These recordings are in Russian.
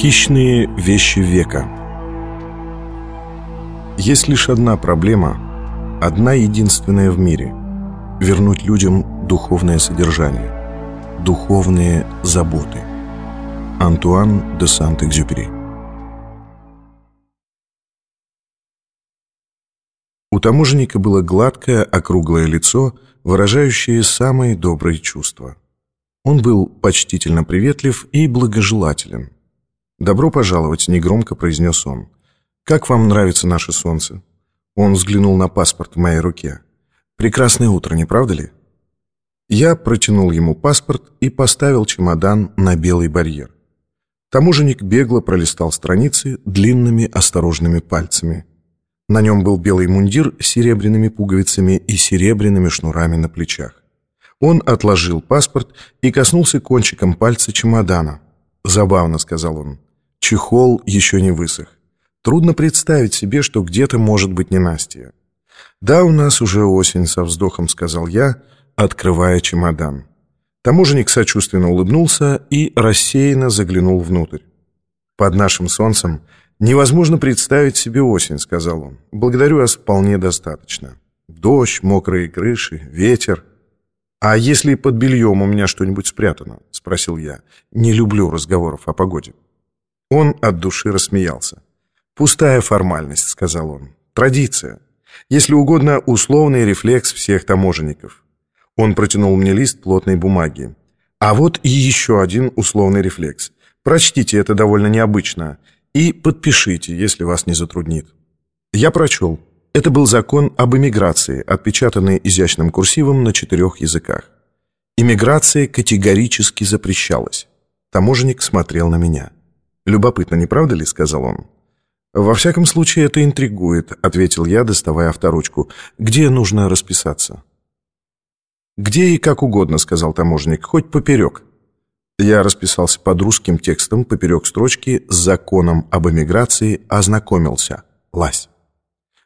Хищные вещи века Есть лишь одна проблема, одна единственная в мире — вернуть людям духовное содержание, духовные заботы. Антуан де Сант-Экзюпери У таможенника было гладкое, округлое лицо, выражающее самые добрые чувства. Он был почтительно приветлив и благожелателен. «Добро пожаловать», — негромко произнес он. «Как вам нравится наше солнце?» Он взглянул на паспорт в моей руке. «Прекрасное утро, не правда ли?» Я протянул ему паспорт и поставил чемодан на белый барьер. Таможенник бегло пролистал страницы длинными осторожными пальцами. На нем был белый мундир с серебряными пуговицами и серебряными шнурами на плечах. Он отложил паспорт и коснулся кончиком пальца чемодана. «Забавно», — сказал он. «Чехол еще не высох. Трудно представить себе, что где-то может быть ненастье». «Да, у нас уже осень», — со вздохом сказал я, открывая чемодан. Таможенник сочувственно улыбнулся и рассеянно заглянул внутрь. «Под нашим солнцем невозможно представить себе осень», — сказал он. «Благодарю вас вполне достаточно. Дождь, мокрые крыши, ветер». «А если под бельем у меня что-нибудь спрятано?» — спросил я. «Не люблю разговоров о погоде». Он от души рассмеялся. «Пустая формальность», — сказал он. «Традиция. Если угодно, условный рефлекс всех таможенников». Он протянул мне лист плотной бумаги. «А вот и еще один условный рефлекс. Прочтите, это довольно необычно. И подпишите, если вас не затруднит». Я прочел. Это был закон об эмиграции, отпечатанный изящным курсивом на четырех языках. Иммиграция категорически запрещалась. Таможенник смотрел на меня. «Любопытно, не правда ли?» — сказал он. «Во всяком случае, это интригует», — ответил я, доставая авторучку. «Где нужно расписаться?» «Где и как угодно», — сказал таможенник, — «хоть поперек». Я расписался под русским текстом поперек строчки с законом об эмиграции ознакомился. Лась.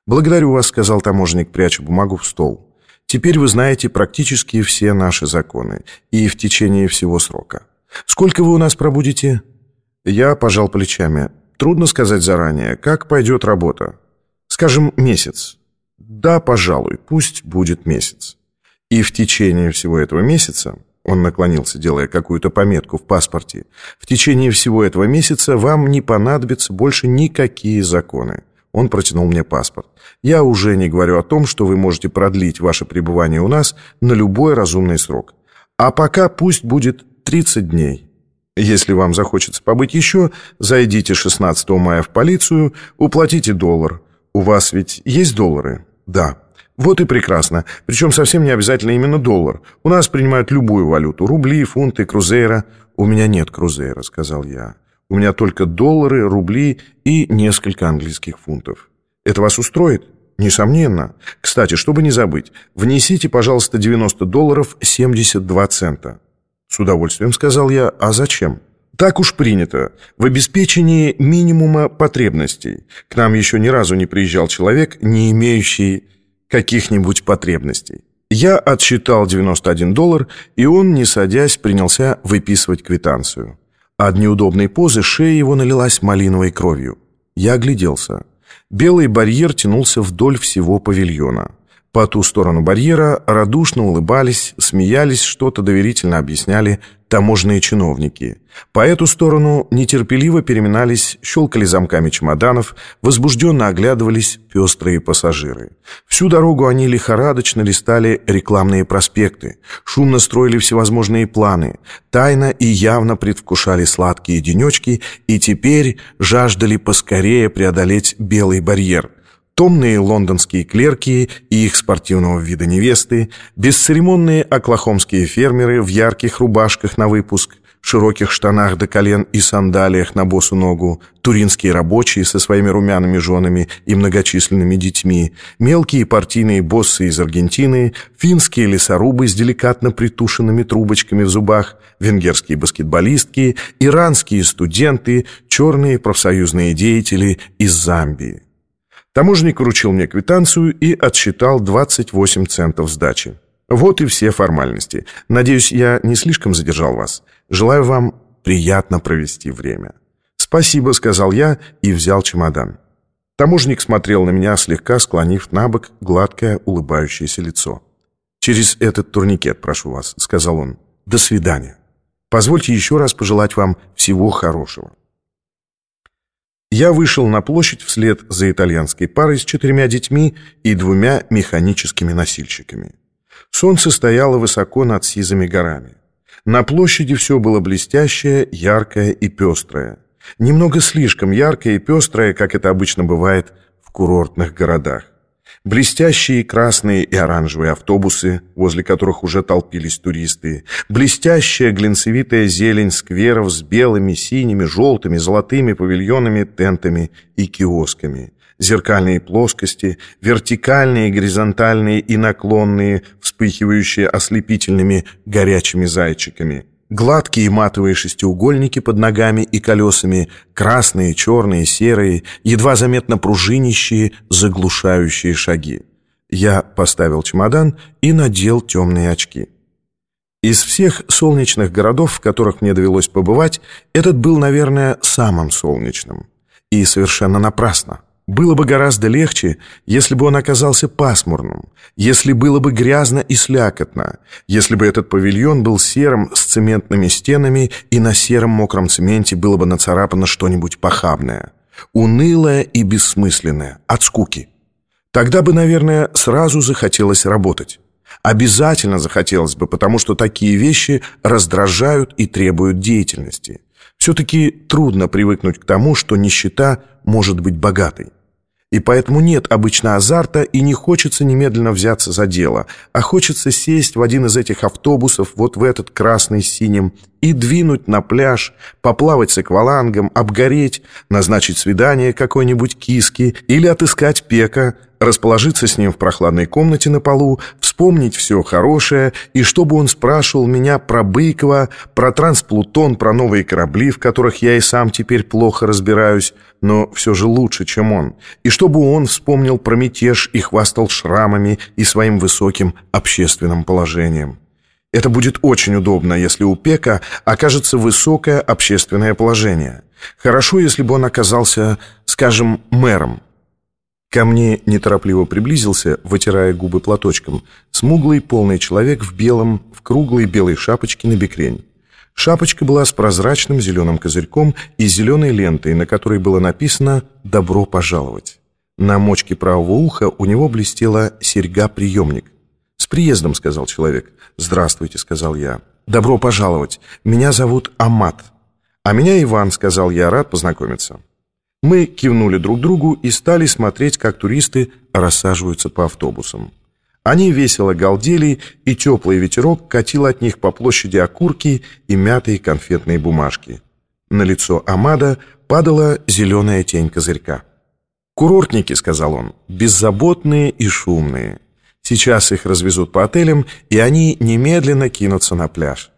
«Благодарю вас», — сказал таможенник, пряча бумагу в стол. «Теперь вы знаете практически все наши законы, и в течение всего срока. Сколько вы у нас пробудете?» Я пожал плечами. «Трудно сказать заранее, как пойдет работа. Скажем, месяц. Да, пожалуй, пусть будет месяц. И в течение всего этого месяца...» Он наклонился, делая какую-то пометку в паспорте. «В течение всего этого месяца вам не понадобятся больше никакие законы. Он протянул мне паспорт. «Я уже не говорю о том, что вы можете продлить ваше пребывание у нас на любой разумный срок. А пока пусть будет 30 дней. Если вам захочется побыть еще, зайдите 16 мая в полицию, уплатите доллар. У вас ведь есть доллары?» «Да». «Вот и прекрасно. Причем совсем не обязательно именно доллар. У нас принимают любую валюту. Рубли, фунты, крузейра». «У меня нет крузейра», — сказал я. У меня только доллары, рубли и несколько английских фунтов. Это вас устроит? Несомненно. Кстати, чтобы не забыть, внесите, пожалуйста, 90 долларов 72 цента. С удовольствием сказал я. А зачем? Так уж принято. В обеспечении минимума потребностей. К нам еще ни разу не приезжал человек, не имеющий каких-нибудь потребностей. Я отсчитал 91 доллар, и он, не садясь, принялся выписывать квитанцию. От неудобной позы шея его налилась малиновой кровью. Я огляделся. Белый барьер тянулся вдоль всего павильона. По ту сторону барьера радушно улыбались, смеялись, что-то доверительно объясняли таможенные чиновники. По эту сторону нетерпеливо переминались, щелкали замками чемоданов, возбужденно оглядывались пестрые пассажиры. Всю дорогу они лихорадочно листали рекламные проспекты, шумно строили всевозможные планы, тайно и явно предвкушали сладкие денечки и теперь жаждали поскорее преодолеть белый барьер – томные лондонские клерки и их спортивного вида невесты, бесцеремонные оклахомские фермеры в ярких рубашках на выпуск, широких штанах до колен и сандалиях на босу ногу, туринские рабочие со своими румяными женами и многочисленными детьми, мелкие партийные боссы из Аргентины, финские лесорубы с деликатно притушенными трубочками в зубах, венгерские баскетболистки, иранские студенты, черные профсоюзные деятели из Замбии. Таможенник вручил мне квитанцию и отсчитал 28 центов сдачи. Вот и все формальности. Надеюсь, я не слишком задержал вас. Желаю вам приятно провести время. «Спасибо», — сказал я и взял чемодан. Таможник смотрел на меня, слегка склонив на бок гладкое улыбающееся лицо. «Через этот турникет, прошу вас», — сказал он. «До свидания. Позвольте еще раз пожелать вам всего хорошего». Я вышел на площадь вслед за итальянской парой с четырьмя детьми и двумя механическими носильщиками. Солнце стояло высоко над сизыми горами. На площади все было блестящее, яркое и пестрое. Немного слишком яркое и пестрое, как это обычно бывает в курортных городах. Блестящие красные и оранжевые автобусы, возле которых уже толпились туристы. Блестящая глинцевитая зелень скверов с белыми, синими, желтыми, золотыми павильонами, тентами и киосками. Зеркальные плоскости, вертикальные, горизонтальные и наклонные, вспыхивающие ослепительными горячими зайчиками. Гладкие матовые шестиугольники под ногами и колесами, красные, черные, серые, едва заметно пружинищие, заглушающие шаги. Я поставил чемодан и надел темные очки. Из всех солнечных городов, в которых мне довелось побывать, этот был, наверное, самым солнечным. И совершенно напрасно. Было бы гораздо легче, если бы он оказался пасмурным, если было бы грязно и слякотно, если бы этот павильон был серым с цементными стенами и на сером мокром цементе было бы нацарапано что-нибудь похабное, унылое и бессмысленное, от скуки. Тогда бы, наверное, сразу захотелось работать. Обязательно захотелось бы, потому что такие вещи раздражают и требуют деятельности. Все-таки трудно привыкнуть к тому, что нищета может быть богатой. И поэтому нет обычно азарта и не хочется немедленно взяться за дело, а хочется сесть в один из этих автобусов, вот в этот красный с синим, и двинуть на пляж, поплавать с аквалангом, обгореть, назначить свидание какой-нибудь киски или отыскать пека, расположиться с ним в прохладной комнате на полу, вспомнить все хорошее, и чтобы он спрашивал меня про Быкова, про трансплутон, про новые корабли, в которых я и сам теперь плохо разбираюсь, но все же лучше, чем он, и чтобы он вспомнил про мятеж и хвастал шрамами и своим высоким общественным положением. Это будет очень удобно, если у Пека окажется высокое общественное положение. Хорошо, если бы он оказался, скажем, мэром. Ко мне неторопливо приблизился, вытирая губы платочком, смуглый полный человек в белом, в круглой белой шапочке на бекрень. Шапочка была с прозрачным зеленым козырьком и зеленой лентой, на которой было написано «Добро пожаловать». На мочке правого уха у него блестела серьга-приемник. «С приездом», — сказал человек. «Здравствуйте», — сказал я. «Добро пожаловать. Меня зовут Амат». «А меня Иван», — сказал я, — «рад познакомиться». Мы кивнули друг другу и стали смотреть, как туристы рассаживаются по автобусам. Они весело галдели, и теплый ветерок катил от них по площади окурки и мятые конфетные бумажки. На лицо Амада падала зеленая тень козырька. «Курортники», — сказал он, — «беззаботные и шумные. Сейчас их развезут по отелям, и они немедленно кинутся на пляж».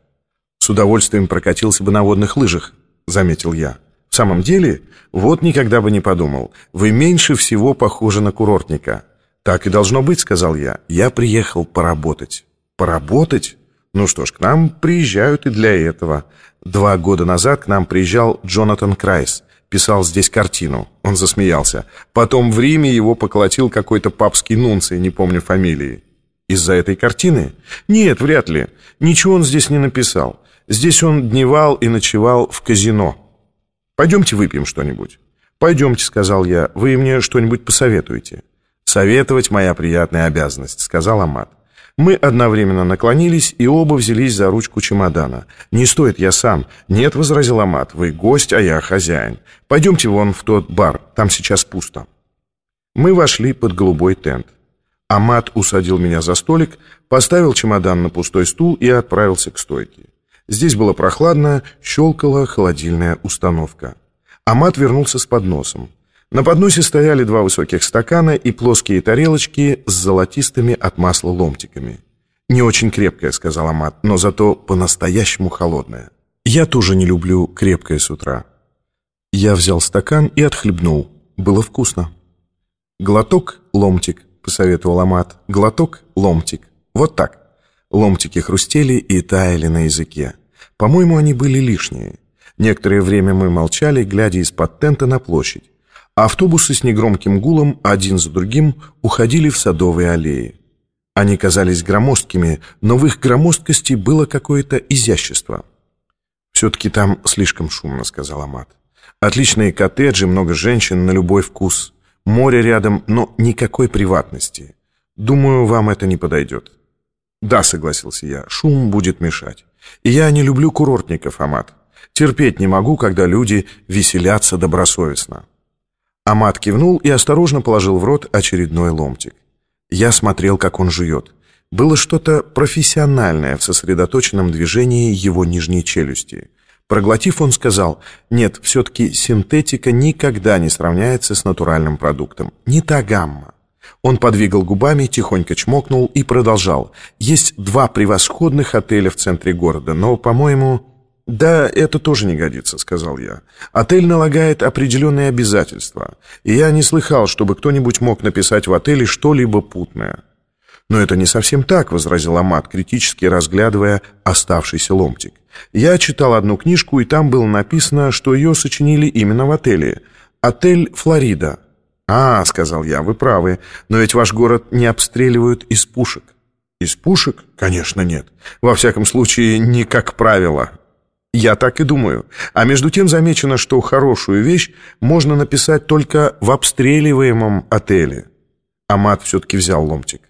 «С удовольствием прокатился бы на водных лыжах», — заметил я. В самом деле, вот никогда бы не подумал. Вы меньше всего похожи на курортника. Так и должно быть, сказал я. Я приехал поработать. Поработать? Ну что ж, к нам приезжают и для этого. Два года назад к нам приезжал Джонатан Крайс. Писал здесь картину. Он засмеялся. Потом в Риме его поколотил какой-то папский нунций, не помню фамилии. Из-за этой картины? Нет, вряд ли. Ничего он здесь не написал. Здесь он дневал и ночевал в казино. Пойдемте выпьем что-нибудь». «Пойдемте», — сказал я, — «вы мне что-нибудь посоветуете». «Советовать моя приятная обязанность», — сказал Амат. Мы одновременно наклонились и оба взялись за ручку чемодана. «Не стоит, я сам». «Нет», — возразил Амат, — «вы гость, а я хозяин. Пойдемте вон в тот бар, там сейчас пусто». Мы вошли под голубой тент. Амат усадил меня за столик, поставил чемодан на пустой стул и отправился к стойке. Здесь было прохладно, щелкала холодильная установка. Амат вернулся с подносом. На подносе стояли два высоких стакана и плоские тарелочки с золотистыми от масла ломтиками. «Не очень крепкая», — сказал Амат, — «но зато по-настоящему холодная». «Я тоже не люблю крепкое с утра». Я взял стакан и отхлебнул. Было вкусно. «Глоток — ломтик», — посоветовал Амат. «Глоток — ломтик. Вот так». Ломтики хрустели и таяли на языке. По-моему, они были лишние. Некоторое время мы молчали, глядя из-под тента на площадь. Автобусы с негромким гулом один за другим уходили в садовые аллеи. Они казались громоздкими, но в их громоздкости было какое-то изящество. «Все-таки там слишком шумно», — сказал Амат. «Отличные коттеджи, много женщин на любой вкус. Море рядом, но никакой приватности. Думаю, вам это не подойдет». «Да», — согласился я, — «шум будет мешать. И я не люблю курортников, Амат. Терпеть не могу, когда люди веселятся добросовестно». Амат кивнул и осторожно положил в рот очередной ломтик. Я смотрел, как он жует. Было что-то профессиональное в сосредоточенном движении его нижней челюсти. Проглотив, он сказал, «Нет, все-таки синтетика никогда не сравняется с натуральным продуктом. Не та гамма». Он подвигал губами, тихонько чмокнул и продолжал. «Есть два превосходных отеля в центре города, но, по-моему...» «Да, это тоже не годится», — сказал я. «Отель налагает определенные обязательства, и я не слыхал, чтобы кто-нибудь мог написать в отеле что-либо путное». «Но это не совсем так», — возразил Амат, критически разглядывая оставшийся ломтик. «Я читал одну книжку, и там было написано, что ее сочинили именно в отеле. Отель «Флорида». «А, — сказал я, — вы правы, но ведь ваш город не обстреливают из пушек». «Из пушек? Конечно, нет. Во всяком случае, не как правило». Я так и думаю. А между тем замечено, что хорошую вещь можно написать только в обстреливаемом отеле. Амат все-таки взял ломтик.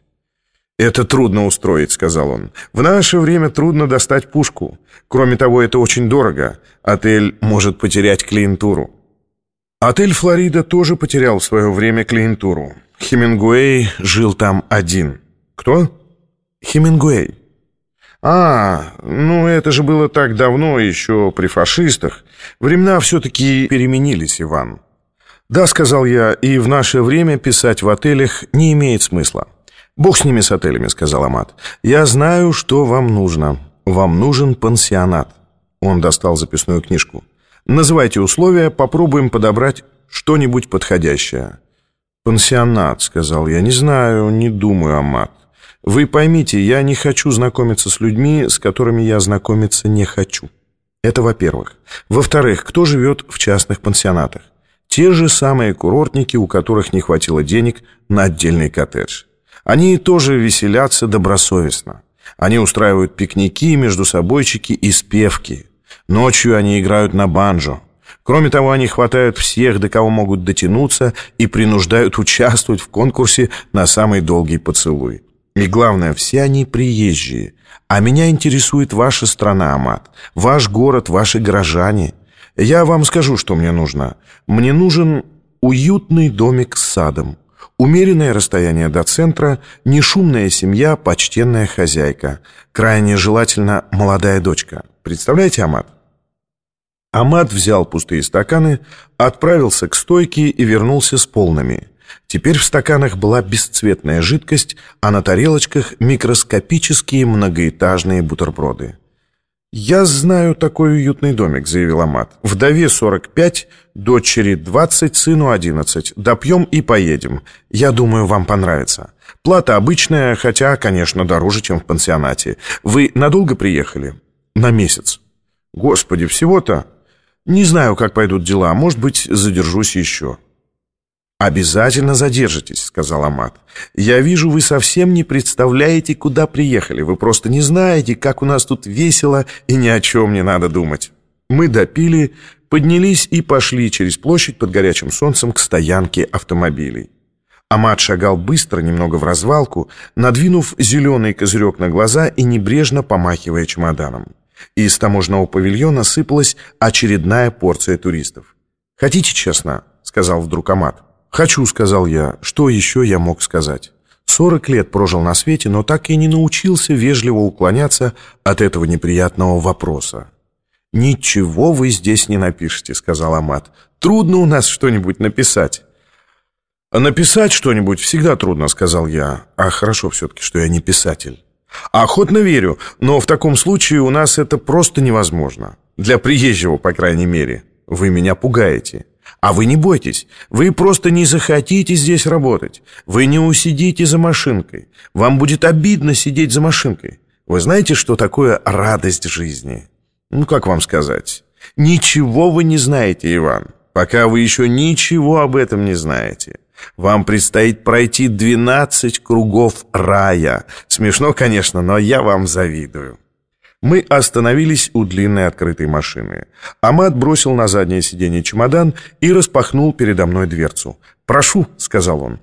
«Это трудно устроить», — сказал он. «В наше время трудно достать пушку. Кроме того, это очень дорого. Отель может потерять клиентуру». Отель «Флорида» тоже потерял в свое время клиентуру. Хемингуэй жил там один. Кто? Хемингуэй. «А, ну это же было так давно, еще при фашистах. Времена все-таки переменились, Иван». «Да», — сказал я, — «и в наше время писать в отелях не имеет смысла». «Бог с ними, с отелями», — сказал Амат. «Я знаю, что вам нужно. Вам нужен пансионат». Он достал записную книжку. «Называйте условия, попробуем подобрать что-нибудь подходящее». «Пансионат», — сказал я. «Не знаю, не думаю, Амат». Вы поймите, я не хочу знакомиться с людьми, с которыми я знакомиться не хочу. Это во-первых. Во-вторых, кто живет в частных пансионатах? Те же самые курортники, у которых не хватило денег на отдельный коттедж. Они тоже веселятся добросовестно. Они устраивают пикники, между собойчики и спевки. Ночью они играют на банджо. Кроме того, они хватают всех, до кого могут дотянуться, и принуждают участвовать в конкурсе на самый долгий поцелуй. И главное, все они приезжие. А меня интересует ваша страна, Амат. Ваш город, ваши горожане. Я вам скажу, что мне нужно. Мне нужен уютный домик с садом. Умеренное расстояние до центра, нешумная семья, почтенная хозяйка. Крайне желательно молодая дочка. Представляете, Амат? Амат взял пустые стаканы, отправился к стойке и вернулся с полными – Теперь в стаканах была бесцветная жидкость, а на тарелочках микроскопические многоэтажные бутерброды. «Я знаю такой уютный домик», — заявил Амат. «Вдове 45, дочери 20, сыну 11. Допьем и поедем. Я думаю, вам понравится. Плата обычная, хотя, конечно, дороже, чем в пансионате. Вы надолго приехали?» «На месяц». «Господи, всего-то?» «Не знаю, как пойдут дела. Может быть, задержусь еще». «Обязательно задержитесь», — сказал Амат. «Я вижу, вы совсем не представляете, куда приехали. Вы просто не знаете, как у нас тут весело и ни о чем не надо думать». Мы допили, поднялись и пошли через площадь под горячим солнцем к стоянке автомобилей. Амат шагал быстро, немного в развалку, надвинув зеленый козырек на глаза и небрежно помахивая чемоданом. Из таможенного павильона сыпалась очередная порция туристов. «Хотите честно?» — сказал вдруг Амат. «Хочу», — сказал я. «Что еще я мог сказать?» Сорок лет прожил на свете, но так и не научился вежливо уклоняться от этого неприятного вопроса. «Ничего вы здесь не напишете», — сказал Амат. «Трудно у нас что-нибудь написать». «А «Написать что-нибудь всегда трудно», — сказал я. «А хорошо все-таки, что я не писатель». «Охотно верю, но в таком случае у нас это просто невозможно. Для приезжего, по крайней мере. Вы меня пугаете». А вы не бойтесь, вы просто не захотите здесь работать. Вы не усидите за машинкой. Вам будет обидно сидеть за машинкой. Вы знаете, что такое радость жизни? Ну, как вам сказать? Ничего вы не знаете, Иван, пока вы еще ничего об этом не знаете. Вам предстоит пройти 12 кругов рая. Смешно, конечно, но я вам завидую. Мы остановились у длинной открытой машины. Амат бросил на заднее сиденье чемодан и распахнул передо мной дверцу. «Прошу», — сказал он.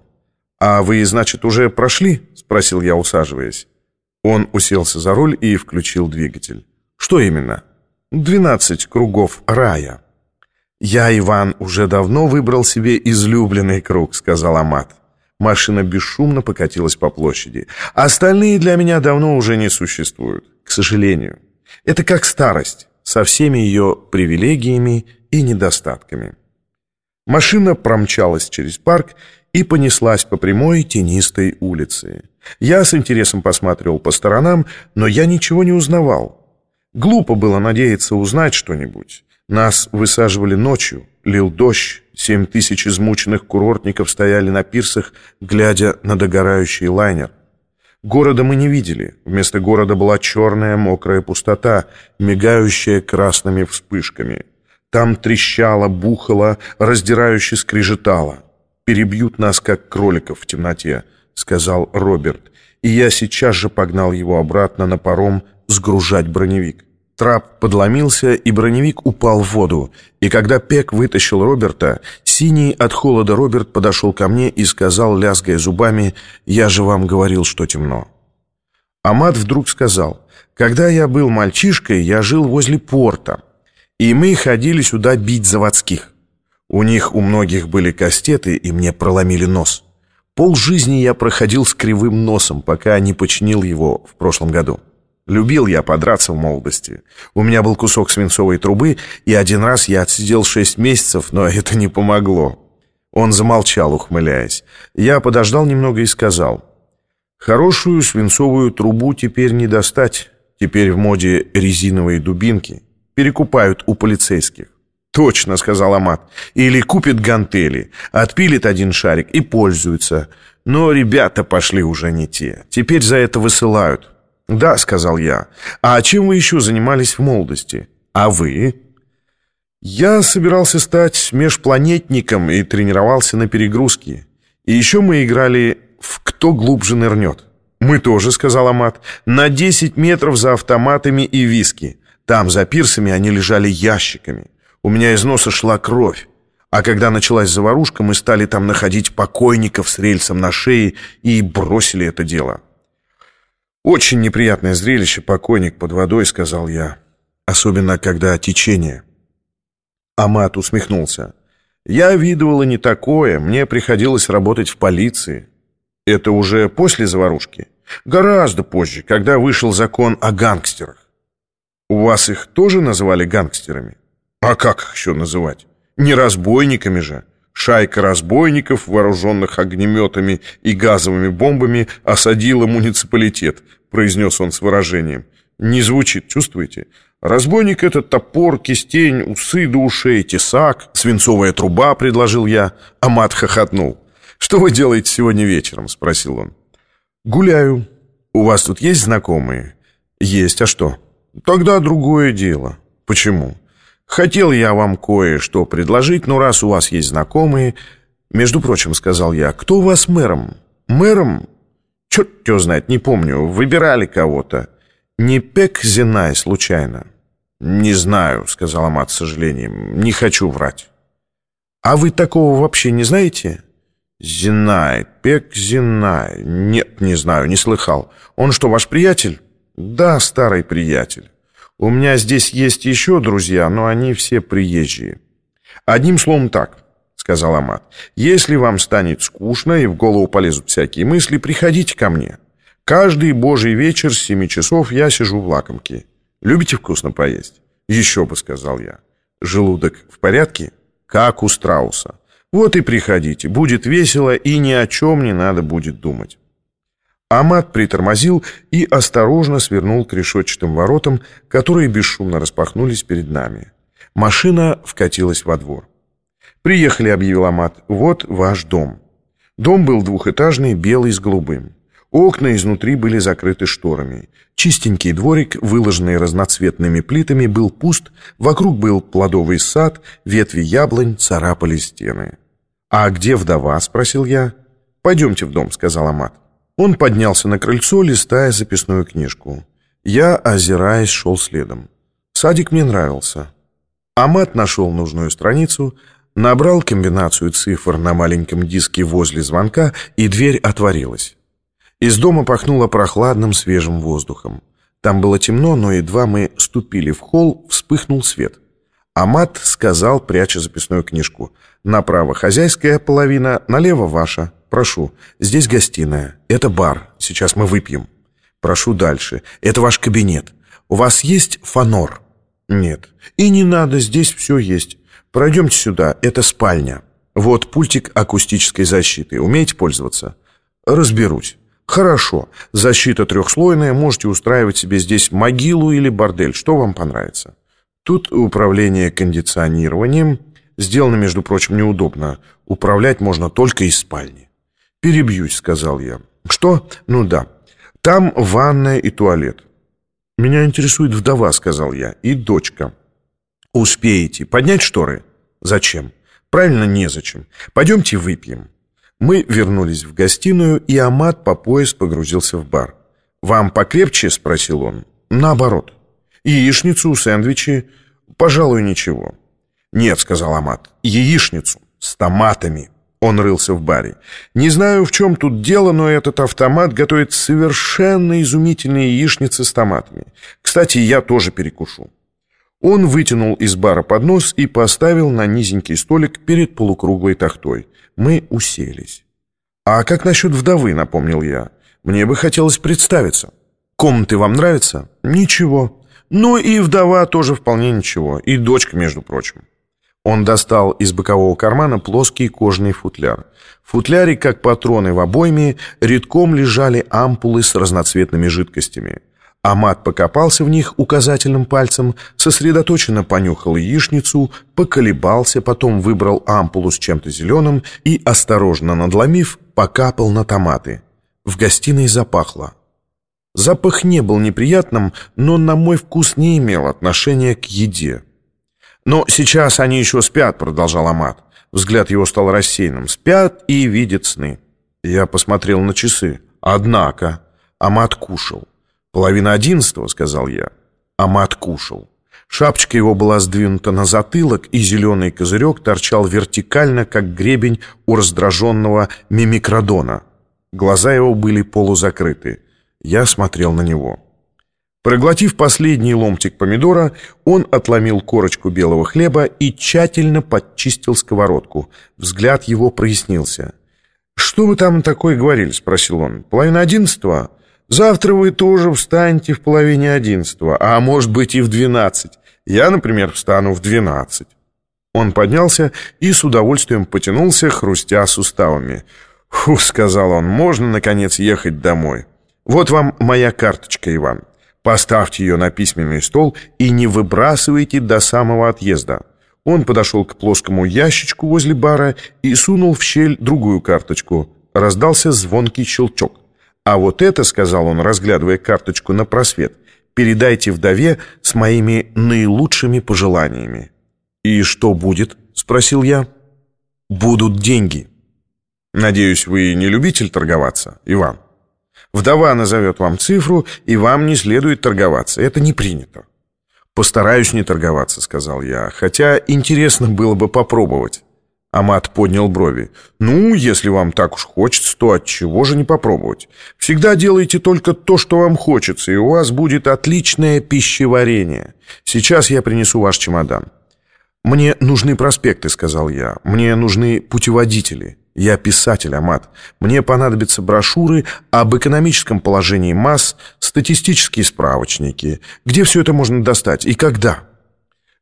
«А вы, значит, уже прошли?» — спросил я, усаживаясь. Он уселся за руль и включил двигатель. «Что именно?» «Двенадцать кругов рая». «Я, Иван, уже давно выбрал себе излюбленный круг», — сказал Амат. Машина бесшумно покатилась по площади. «Остальные для меня давно уже не существуют, к сожалению. Это как старость, со всеми ее привилегиями и недостатками». Машина промчалась через парк и понеслась по прямой тенистой улице. Я с интересом посматривал по сторонам, но я ничего не узнавал. Глупо было надеяться узнать что-нибудь. Нас высаживали ночью, лил дождь, семь тысяч измученных курортников стояли на пирсах, глядя на догорающий лайнер. Города мы не видели. Вместо города была черная мокрая пустота, мигающая красными вспышками. Там трещало, бухало, раздирающе скрежетало. «Перебьют нас, как кроликов в темноте», — сказал Роберт. И я сейчас же погнал его обратно на паром сгружать броневик. Трап подломился, и броневик упал в воду. И когда Пек вытащил Роберта, синий от холода Роберт подошел ко мне и сказал, лязгая зубами, «Я же вам говорил, что темно». Амат вдруг сказал, «Когда я был мальчишкой, я жил возле порта и мы ходили сюда бить заводских. У них у многих были кастеты, и мне проломили нос. Пол жизни я проходил с кривым носом, пока не починил его в прошлом году. Любил я подраться в молодости. У меня был кусок свинцовой трубы, и один раз я отсидел шесть месяцев, но это не помогло. Он замолчал, ухмыляясь. Я подождал немного и сказал, «Хорошую свинцовую трубу теперь не достать. Теперь в моде резиновые дубинки» перекупают у полицейских. «Точно», — сказал Амат. «Или купит гантели, отпилит один шарик и пользуется. Но ребята пошли уже не те. Теперь за это высылают». «Да», — сказал я. «А чем вы еще занимались в молодости? А вы?» «Я собирался стать межпланетником и тренировался на перегрузке. И еще мы играли в «Кто глубже нырнет». «Мы тоже», — сказал Амат, — «на 10 метров за автоматами и виски». Там, за пирсами, они лежали ящиками. У меня из носа шла кровь. А когда началась заварушка, мы стали там находить покойников с рельсом на шее и бросили это дело. «Очень неприятное зрелище, покойник под водой», — сказал я. «Особенно, когда течение». Амат усмехнулся. «Я видывал и не такое. Мне приходилось работать в полиции. Это уже после заварушки? Гораздо позже, когда вышел закон о гангстерах. У вас их тоже называли гангстерами? А как их еще называть? Не разбойниками же. Шайка разбойников, вооруженных огнеметами и газовыми бомбами, осадила муниципалитет, произнес он с выражением. Не звучит, чувствуете? Разбойник — это топор, кистень, усы до ушей, тесак, свинцовая труба, предложил я. Амат хохотнул. «Что вы делаете сегодня вечером?» — спросил он. «Гуляю. У вас тут есть знакомые?» «Есть. А что?» Тогда другое дело. Почему? Хотел я вам кое-что предложить, но раз у вас есть знакомые... Между прочим, сказал я, кто у вас мэром? Мэром? Черт его знает, не помню. Выбирали кого-то. Не Пек Зинай, случайно? Не знаю, сказала мать с сожалением. Не хочу врать. А вы такого вообще не знаете? Зинай, Пек Зинай. Нет, не знаю, не слыхал. Он что, ваш приятель? «Да, старый приятель. У меня здесь есть еще друзья, но они все приезжие». «Одним словом так», — сказал Амат. «Если вам станет скучно и в голову полезут всякие мысли, приходите ко мне. Каждый божий вечер с семи часов я сижу в лакомке. Любите вкусно поесть?» «Еще бы», — сказал я. «Желудок в порядке?» «Как у страуса». «Вот и приходите. Будет весело и ни о чем не надо будет думать». Амат притормозил и осторожно свернул к решетчатым воротам, которые бесшумно распахнулись перед нами. Машина вкатилась во двор. «Приехали», — объявил Амат, — «вот ваш дом». Дом был двухэтажный, белый с голубым. Окна изнутри были закрыты шторами. Чистенький дворик, выложенный разноцветными плитами, был пуст, вокруг был плодовый сад, ветви яблонь царапали стены. «А где вдова?» — спросил я. «Пойдемте в дом», — сказал Амат. Он поднялся на крыльцо, листая записную книжку. Я, озираясь, шел следом. Садик мне нравился. Амат нашел нужную страницу, набрал комбинацию цифр на маленьком диске возле звонка, и дверь отворилась. Из дома пахнуло прохладным свежим воздухом. Там было темно, но едва мы ступили в холл, вспыхнул свет. Амат сказал, пряча записную книжку. «Направо хозяйская половина, налево ваша. Прошу, здесь гостиная. Это бар. Сейчас мы выпьем. Прошу дальше. Это ваш кабинет. У вас есть фанор?» «Нет. И не надо, здесь все есть. Пройдемте сюда. Это спальня. Вот пультик акустической защиты. Умеете пользоваться?» «Разберусь». Хорошо, защита трехслойная, можете устраивать себе здесь могилу или бордель, что вам понравится. Тут управление кондиционированием сделано, между прочим, неудобно. Управлять можно только из спальни. «Перебьюсь», — сказал я. «Что? Ну да. Там ванная и туалет». «Меня интересует вдова», — сказал я, — «и дочка». «Успеете. Поднять шторы?» «Зачем?» «Правильно, незачем. Пойдемте выпьем». Мы вернулись в гостиную, и Амат по пояс погрузился в бар. «Вам покрепче?» — спросил он. «Наоборот. Яичницу, сэндвичи? Пожалуй, ничего». «Нет», — сказал Амат, — «яичницу с томатами». Он рылся в баре. «Не знаю, в чем тут дело, но этот автомат готовит совершенно изумительные яичницы с томатами. Кстати, я тоже перекушу». Он вытянул из бара поднос и поставил на низенький столик перед полукруглой тахтой. Мы уселись. «А как насчет вдовы?» — напомнил я. «Мне бы хотелось представиться». «Комнаты вам нравятся?» «Ничего». «Ну и вдова тоже вполне ничего. И дочка, между прочим». Он достал из бокового кармана плоский кожаный футляр. В футляре, как патроны в обойме, редком лежали ампулы с разноцветными жидкостями. Амат покопался в них указательным пальцем, сосредоточенно понюхал яичницу, поколебался, потом выбрал ампулу с чем-то зеленым и, осторожно надломив, покапал на томаты. В гостиной запахло. Запах не был неприятным, но на мой вкус не имел отношения к еде. «Но сейчас они еще спят», — продолжал Амат. Взгляд его стал рассеянным. «Спят и видят сны». Я посмотрел на часы. «Однако...» Амат кушал. «Половина одиннадцатого», — сказал я. Амат кушал. Шапочка его была сдвинута на затылок, и зеленый козырек торчал вертикально, как гребень у раздраженного мимикродона. Глаза его были полузакрыты. Я смотрел на него. Проглотив последний ломтик помидора, он отломил корочку белого хлеба и тщательно подчистил сковородку. Взгляд его прояснился. «Что вы там такое говорили?» — спросил он. «Половина одиннадцатого?» Завтра вы тоже встанете в половине одиннадцатого, а может быть и в двенадцать. Я, например, встану в двенадцать». Он поднялся и с удовольствием потянулся, хрустя суставами. «Фу», — сказал он, — «можно, наконец, ехать домой. Вот вам моя карточка, Иван. Поставьте ее на письменный стол и не выбрасывайте до самого отъезда». Он подошел к плоскому ящичку возле бара и сунул в щель другую карточку. Раздался звонкий щелчок. А вот это, сказал он, разглядывая карточку на просвет, передайте вдове с моими наилучшими пожеланиями. И что будет? Спросил я. Будут деньги. Надеюсь, вы не любитель торговаться, Иван. Вдова назовет вам цифру, и вам не следует торговаться. Это не принято. «Постараюсь не торговаться», — сказал я, «хотя интересно было бы попробовать». Амат поднял брови. «Ну, если вам так уж хочется, то от чего же не попробовать? Всегда делайте только то, что вам хочется, и у вас будет отличное пищеварение. Сейчас я принесу ваш чемодан». «Мне нужны проспекты», — сказал я. «Мне нужны путеводители. Я писатель, Амат. Мне понадобятся брошюры об экономическом положении масс, статистические справочники. Где все это можно достать и когда?»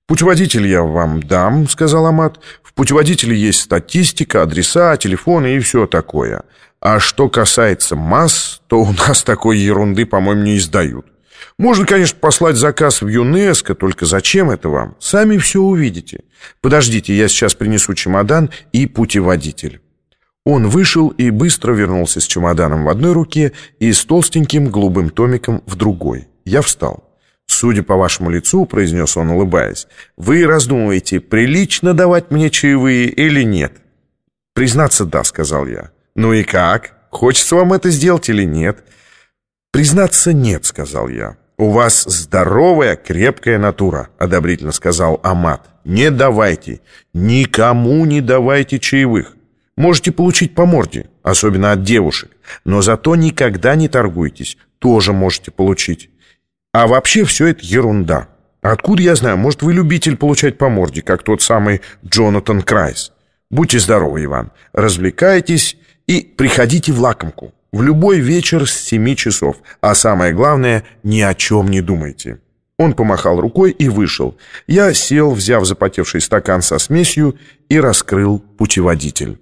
«Путеводитель я вам дам», — сказал Амат. «В путеводителе есть статистика, адреса, телефоны и все такое. А что касается масс, то у нас такой ерунды, по-моему, не издают. Можно, конечно, послать заказ в ЮНЕСКО, только зачем это вам? Сами все увидите. Подождите, я сейчас принесу чемодан и путеводитель». Он вышел и быстро вернулся с чемоданом в одной руке и с толстеньким голубым томиком в другой. Я встал. «Судя по вашему лицу», — произнес он, улыбаясь, «вы раздумываете, прилично давать мне чаевые или нет?» «Признаться, да», — сказал я. «Ну и как? Хочется вам это сделать или нет?» «Признаться, нет», — сказал я. «У вас здоровая, крепкая натура», — одобрительно сказал Амат. «Не давайте, никому не давайте чаевых. Можете получить по морде, особенно от девушек, но зато никогда не торгуйтесь, тоже можете получить. А вообще все это ерунда. Откуда я знаю, может, вы любитель получать по морде, как тот самый Джонатан Крайс. Будьте здоровы, Иван, развлекайтесь и приходите в лакомку. В любой вечер с семи часов. А самое главное, ни о чем не думайте». Он помахал рукой и вышел. Я сел, взяв запотевший стакан со смесью, и раскрыл путеводитель.